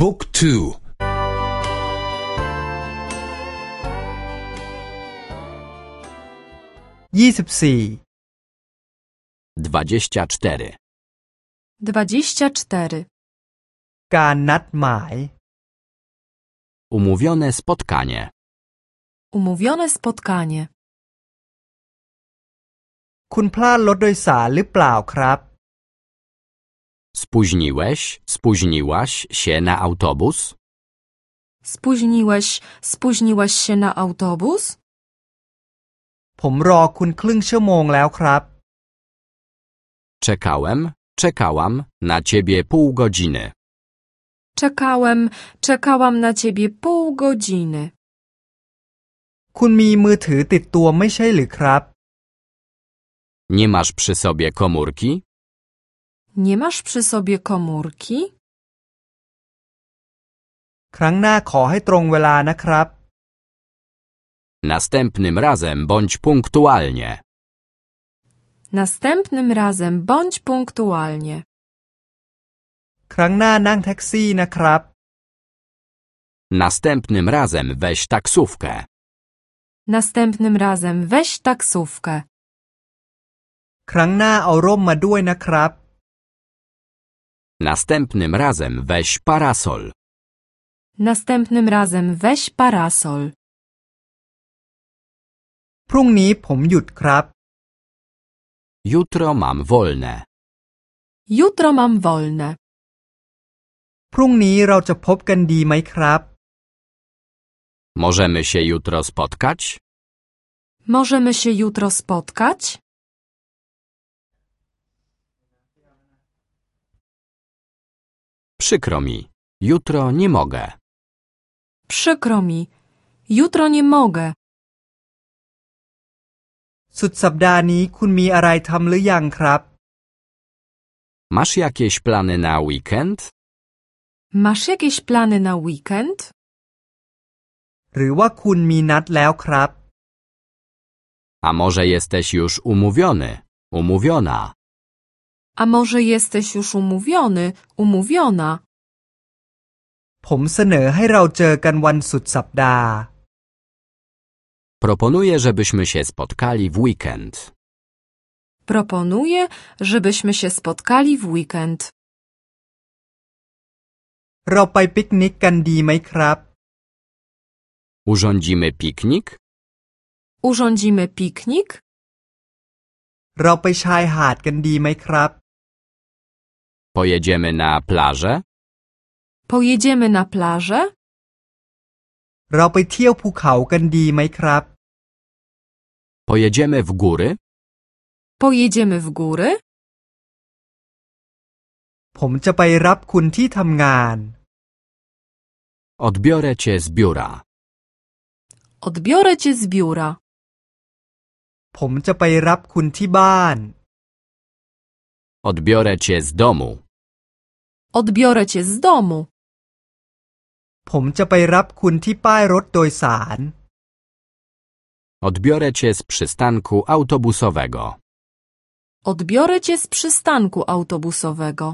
บุ๊กทู ยี่สิบสี่ 24. 24. การนัดหมาย Umówione spotkanie. Umówione spotkanie. คุณพลาดรถโดยสารหรือเปล่าครับ Spóźniłeś, spóźniłaś się na autobus? Spóźniłeś, spóźniłaś się na autobus? ผมรอคุณครึ่งชั่วโมงแล้วครับ Czekałem, czekałam na ciebie pół godziny. Czekałem, czekałam na ciebie pół godziny. คุณมีมือถือติดตัวไม่ใช่หรือครับ Nie masz przy sobie komórki? Nie masz przy sobie komórki? ครั้งหน้าขอให้ตรงเวลานะครับ Następnym razem bądź punktualnie. Następnym razem bądź punktualnie. ครั้งหน้านั่งแท็กซี่นะครับ Następnym razem weź taksówkę. Następnym razem weź taksówkę. ครั้งหน้าเอาร่มมาด้วยนะครับ Następnym razem weź parasol. Następnym razem weź parasol. พรุ่งนี้ผมหยุดครับ Jutro mam wolne. Jutro mam wolne. พรุ่งนี้เราจะพบกันดีไหมครับ Możemy się jutro spotkać? Możemy się jutro spotkać? Przykro mi. Jutro nie mogę. Przykro mi. Jutro nie mogę. สุดสัปดาห์นี้คุณมีอะไรทำหรือยังครับ Masz jakieś plany na weekend? Masz jakieś plany na weekend? หรือว่าคุณมีนัดแล้วครับ A może jesteś już umówiony? Umówiona? A może jesteś już umówiony, umówiona? ผมเสนอให้เราเจอกันวันสุดสัปดาห์ Proponuję, żebyśmy się spotkali w weekend. Proponuję, żebyśmy się spotkali w weekend. เราไปปิกนิกกันดีไหมครับ Urządzimy piknik? Urządzimy piknik? เราไปชายหาดกันดีไหมครับ Pojedziemy na plażę? Pojedziemy na plażę? เราไปเที่ยวภูเขากันดีไหมครับ Pojedziemy w góry? Pojedziemy w góry? ผมจะไปรับคุณที่ทำงาน Odbiorę cię z biura. Odbiorę cię z biura. ผมจะไปรับคุณที่บ้าน Odbiorę cię z domu. Odbiorę cię z domu. ผมจะไปรับคุณที่ป้ายรถโดยสาร Odbiorę cię z przystanku autobusowego. Odbiorę cię z przystanku autobusowego.